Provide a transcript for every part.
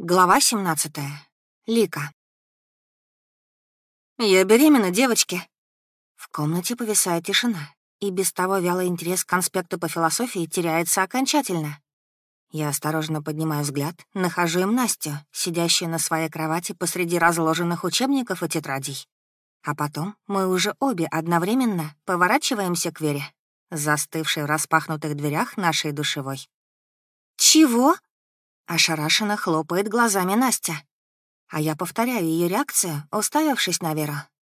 Глава 17. Лика. «Я беременна, девочки!» В комнате повисает тишина, и без того вялый интерес к конспекту по философии теряется окончательно. Я осторожно поднимаю взгляд, нахожу им Настю, сидящую на своей кровати посреди разложенных учебников и тетрадей. А потом мы уже обе одновременно поворачиваемся к Вере, застывшей в распахнутых дверях нашей душевой. «Чего?» Ошарашенно хлопает глазами Настя. А я повторяю ее реакцию, уставившись на Веру.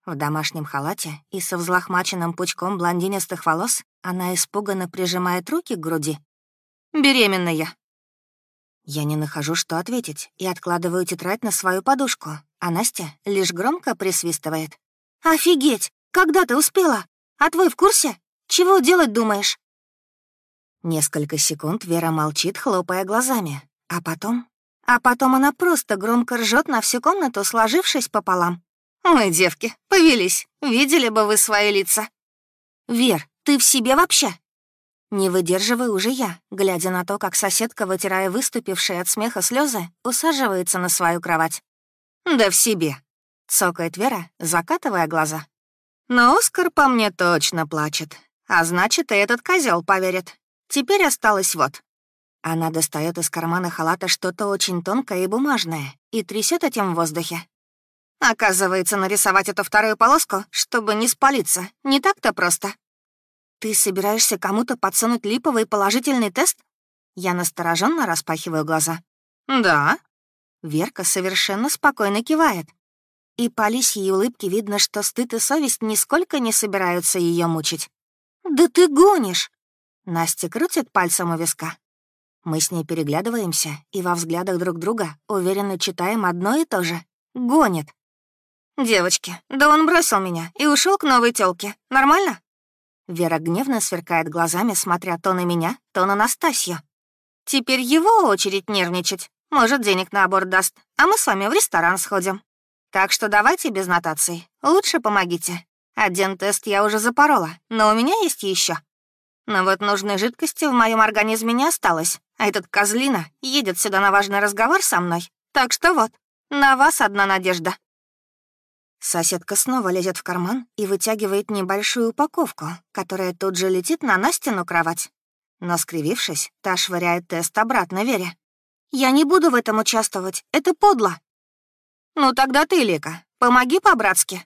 В домашнем халате и со взлохмаченным пучком блондинистых волос она испуганно прижимает руки к груди. «Беременная!» Я не нахожу, что ответить, и откладываю тетрадь на свою подушку, а Настя лишь громко присвистывает. «Офигеть! Когда ты успела? А твой в курсе? Чего делать думаешь?» Несколько секунд Вера молчит, хлопая глазами, а потом? А потом она просто громко ржет на всю комнату, сложившись пополам. «Ой, девки, повелись, видели бы вы свои лица». «Вер, ты в себе вообще?» Не выдерживаю уже я, глядя на то, как соседка, вытирая выступившие от смеха слезы, усаживается на свою кровать. «Да в себе», — цокает Вера, закатывая глаза. «Но Оскар по мне точно плачет, а значит, и этот козел поверит. Теперь осталось вот. Она достает из кармана халата что-то очень тонкое и бумажное и трясет этим в воздухе. Оказывается, нарисовать эту вторую полоску, чтобы не спалиться, не так-то просто. Ты собираешься кому-то подсунуть липовый положительный тест? Я настороженно распахиваю глаза. Да. Верка совершенно спокойно кивает. И по лисьей улыбке видно, что стыд и совесть нисколько не собираются ее мучить. «Да ты гонишь!» Настя крутит пальцем у виска. Мы с ней переглядываемся и во взглядах друг друга уверенно читаем одно и то же. Гонит. «Девочки, да он бросил меня и ушел к новой тёлке. Нормально?» Вера гневно сверкает глазами, смотря то на меня, то на Настасью. «Теперь его очередь нервничать. Может, денег на аборт даст, а мы с вами в ресторан сходим. Так что давайте без нотаций. Лучше помогите. Один тест я уже запорола, но у меня есть еще. Но вот нужной жидкости в моем организме не осталось, а этот козлина едет сюда на важный разговор со мной. Так что вот, на вас одна надежда». Соседка снова лезет в карман и вытягивает небольшую упаковку, которая тут же летит на Настину кровать. Но, скривившись, та швыряет тест обратно Вере. «Я не буду в этом участвовать, это подло». «Ну тогда ты, Лика, помоги по-братски».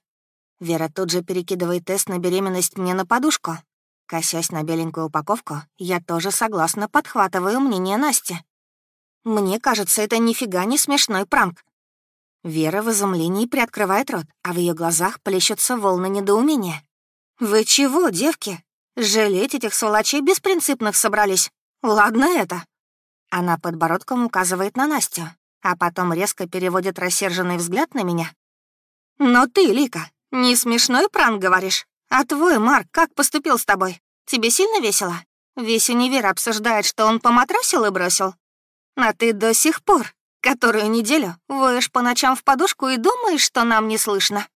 Вера тут же перекидывает тест на беременность мне на подушку, Косясь на беленькую упаковку, я тоже согласно подхватываю мнение Насти. Мне кажется, это нифига не смешной пранк. Вера в изумлении приоткрывает рот, а в ее глазах плещутся волны недоумения. «Вы чего, девки? Жалеть этих сволочей беспринципных собрались? Ладно это». Она подбородком указывает на Настю, а потом резко переводит рассерженный взгляд на меня. «Но ты, Лика, не смешной пранк, говоришь? А твой Марк как поступил с тобой? Тебе сильно весело? Весь универ обсуждает, что он поматросил и бросил. А ты до сих пор, которую неделю, воешь по ночам в подушку и думаешь, что нам не слышно.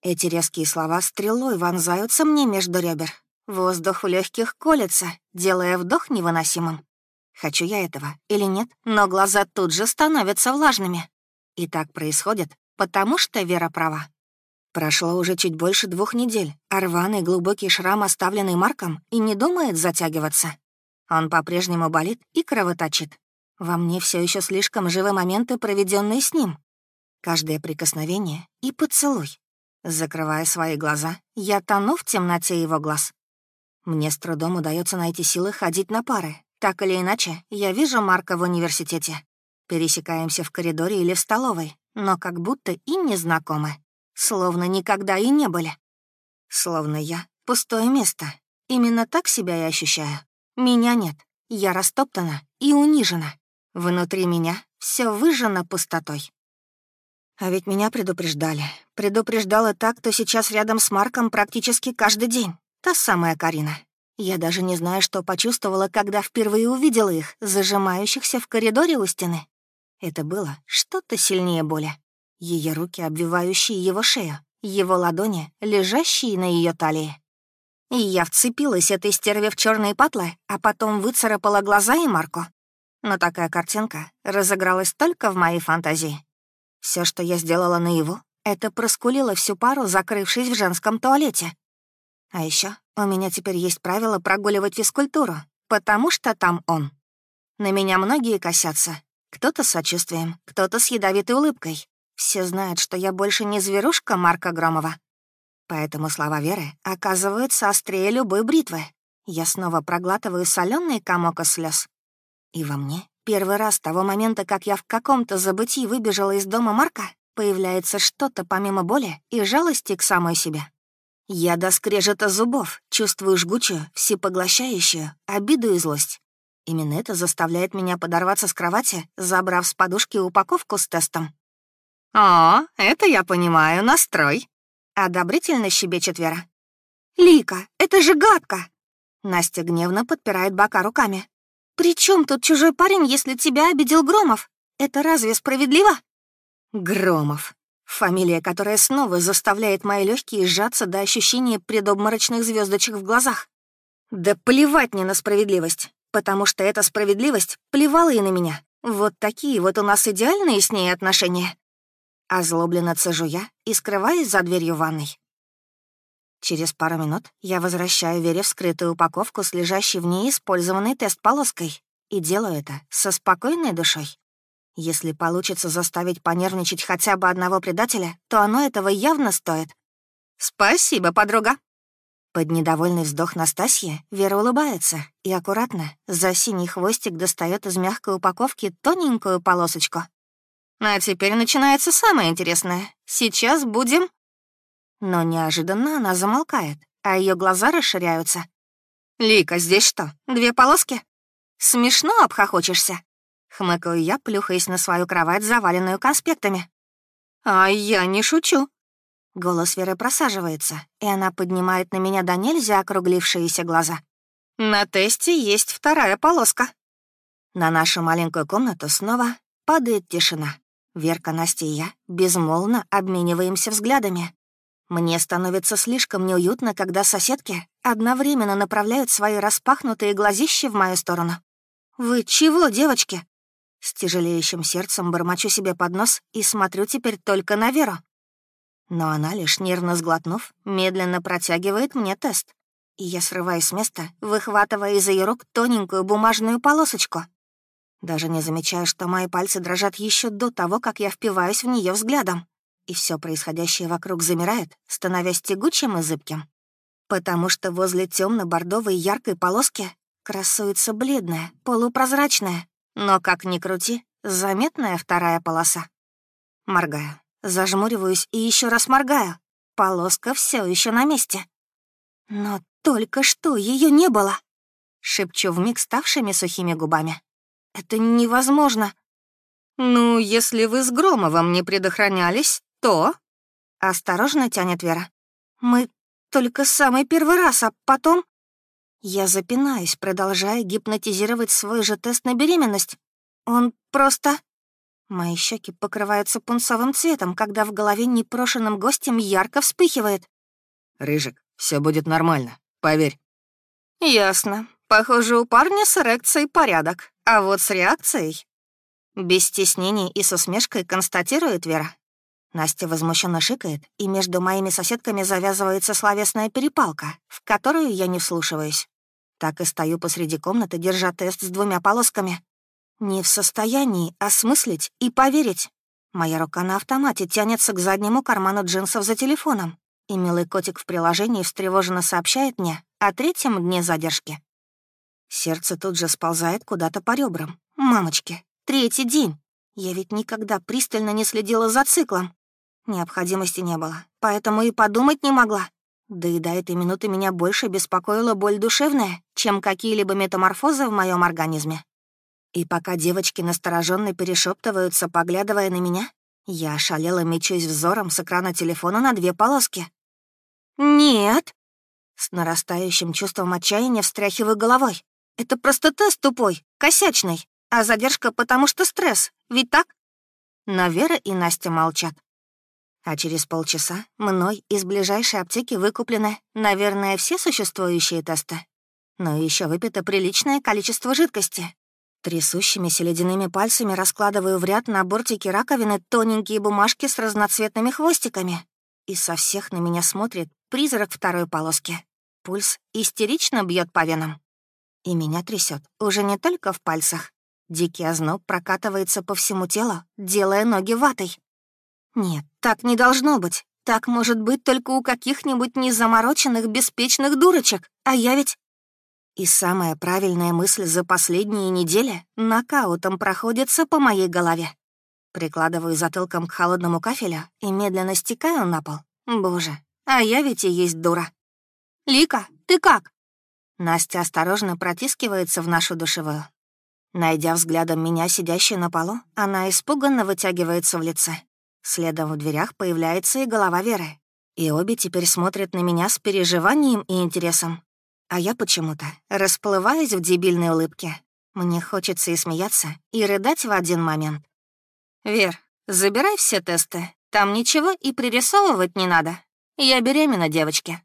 Эти резкие слова стрелой вонзаются мне между ребер. Воздух в легких колется, делая вдох невыносимым. Хочу я этого или нет, но глаза тут же становятся влажными. И так происходит, потому что Вера права. Прошло уже чуть больше двух недель, а рваный глубокий шрам, оставленный Марком, и не думает затягиваться. Он по-прежнему болит и кровоточит. Во мне все еще слишком живы моменты, проведенные с ним. Каждое прикосновение и поцелуй. Закрывая свои глаза, я тону в темноте его глаз. Мне с трудом удается найти силы ходить на пары. Так или иначе, я вижу Марка в университете. Пересекаемся в коридоре или в столовой, но как будто и не знакомы словно никогда и не были. Словно я — пустое место. Именно так себя и ощущаю. Меня нет, я растоптана и унижена. Внутри меня все выжжено пустотой. А ведь меня предупреждали. Предупреждала так, кто сейчас рядом с Марком практически каждый день. Та самая Карина. Я даже не знаю, что почувствовала, когда впервые увидела их, зажимающихся в коридоре у стены. Это было что-то сильнее боли. Ее руки, обвивающие его шею, его ладони, лежащие на ее талии. И я вцепилась этой стерве в черные патлы, а потом выцарапала глаза и Марку. но такая картинка разыгралась только в моей фантазии. Все, что я сделала наяву, это проскулила всю пару, закрывшись в женском туалете. А еще у меня теперь есть правило прогуливать физкультуру, потому что там он. На меня многие косятся. Кто-то с сочувствием, кто-то с ядовитой улыбкой. Все знают, что я больше не зверушка Марка Громова. Поэтому слова Веры оказываются острее любой бритвы. Я снова проглатываю соленый комок из слез. И во мне первый раз с того момента, как я в каком-то забытии выбежала из дома Марка, появляется что-то помимо боли и жалости к самой себе. Я до скрежета зубов чувствую жгучую, всепоглощающую обиду и злость. Именно это заставляет меня подорваться с кровати, забрав с подушки упаковку с тестом. «О, это я понимаю, настрой!» — одобрительно щебечет Вера. «Лика, это же гадко!» Настя гневно подпирает бока руками. «При чем тут чужой парень, если тебя обидел Громов? Это разве справедливо?» Громов. Фамилия, которая снова заставляет мои легкие сжаться до ощущения предобморочных звездочек в глазах. Да плевать мне на справедливость, потому что эта справедливость плевала и на меня. Вот такие вот у нас идеальные с ней отношения. Озлобленно цежу я и скрываюсь за дверью ванной. Через пару минут я возвращаю Вере вскрытую упаковку с лежащей в ней использованной тест-полоской и делаю это со спокойной душой. Если получится заставить понервничать хотя бы одного предателя, то оно этого явно стоит. «Спасибо, подруга!» Под недовольный вздох Настасьи Вера улыбается и аккуратно за синий хвостик достает из мягкой упаковки тоненькую полосочку. А теперь начинается самое интересное. Сейчас будем... Но неожиданно она замолкает, а ее глаза расширяются. «Лика, здесь что, две полоски?» «Смешно обхохочешься?» Хмыкаю я, плюхаясь на свою кровать, заваленную конспектами. «А я не шучу». Голос Веры просаживается, и она поднимает на меня до нельзя округлившиеся глаза. «На тесте есть вторая полоска». На нашу маленькую комнату снова падает тишина. Верка, Настя и я безмолвно обмениваемся взглядами. Мне становится слишком неуютно, когда соседки одновременно направляют свои распахнутые глазища в мою сторону. «Вы чего, девочки?» С тяжелеющим сердцем бормочу себе под нос и смотрю теперь только на Веру. Но она, лишь нервно сглотнув, медленно протягивает мне тест. И я срываюсь с места, выхватывая из ее рук тоненькую бумажную полосочку. Даже не замечаю, что мои пальцы дрожат еще до того, как я впиваюсь в нее взглядом. И все происходящее вокруг замирает, становясь тягучим и зыбким. Потому что возле темно бордовой яркой полоски красуется бледная, полупрозрачная, но, как ни крути, заметная вторая полоса. Моргаю, зажмуриваюсь и еще раз моргаю. Полоска все еще на месте. Но только что ее не было. Шепчу вмиг ставшими сухими губами. Это невозможно. Ну, если вы с Громовым не предохранялись, то... Осторожно тянет Вера. Мы только самый первый раз, а потом... Я запинаюсь, продолжая гипнотизировать свой же тест на беременность. Он просто... Мои щеки покрываются пунцовым цветом, когда в голове непрошенным гостем ярко вспыхивает. «Рыжик, все будет нормально, поверь». «Ясно. Похоже, у парня с эрекцией порядок, а вот с реакцией...» Без стеснений и с усмешкой констатирует Вера. Настя возмущенно шикает, и между моими соседками завязывается словесная перепалка, в которую я не вслушиваюсь. Так и стою посреди комнаты, держа тест с двумя полосками. Не в состоянии осмыслить и поверить. Моя рука на автомате тянется к заднему карману джинсов за телефоном, и милый котик в приложении встревоженно сообщает мне о третьем дне задержки. Сердце тут же сползает куда-то по ребрам. «Мамочки, третий день! Я ведь никогда пристально не следила за циклом. Необходимости не было, поэтому и подумать не могла. Да и до этой минуты меня больше беспокоила боль душевная, чем какие-либо метаморфозы в моем организме. И пока девочки настороженно перешептываются, поглядывая на меня, я ошалела, мечусь взором с экрана телефона на две полоски. «Нет!» С нарастающим чувством отчаяния встряхиваю головой. «Это просто тест тупой, косячный, а задержка потому что стресс, ведь так?» Но Вера и Настя молчат. А через полчаса мной из ближайшей аптеки выкуплены, наверное, все существующие тесты. Но еще выпито приличное количество жидкости. Трясущимися ледяными пальцами раскладываю в ряд на бортике раковины тоненькие бумажки с разноцветными хвостиками. И со всех на меня смотрит призрак второй полоски. Пульс истерично бьет по венам. И меня трясет уже не только в пальцах. Дикий озноб прокатывается по всему телу, делая ноги ватой. Нет, так не должно быть. Так может быть только у каких-нибудь незамороченных, беспечных дурочек. А я ведь... И самая правильная мысль за последние недели нокаутом проходится по моей голове. Прикладываю затылком к холодному кафелю и медленно стекаю на пол. Боже, а я ведь и есть дура. «Лика, ты как?» Настя осторожно протискивается в нашу душевую. Найдя взглядом меня, сидящую на полу, она испуганно вытягивается в лице. Следом в дверях появляется и голова Веры. И обе теперь смотрят на меня с переживанием и интересом а я почему-то расплываюсь в дебильной улыбке. Мне хочется и смеяться, и рыдать в один момент. «Вер, забирай все тесты. Там ничего и пририсовывать не надо. Я беременна, девочки».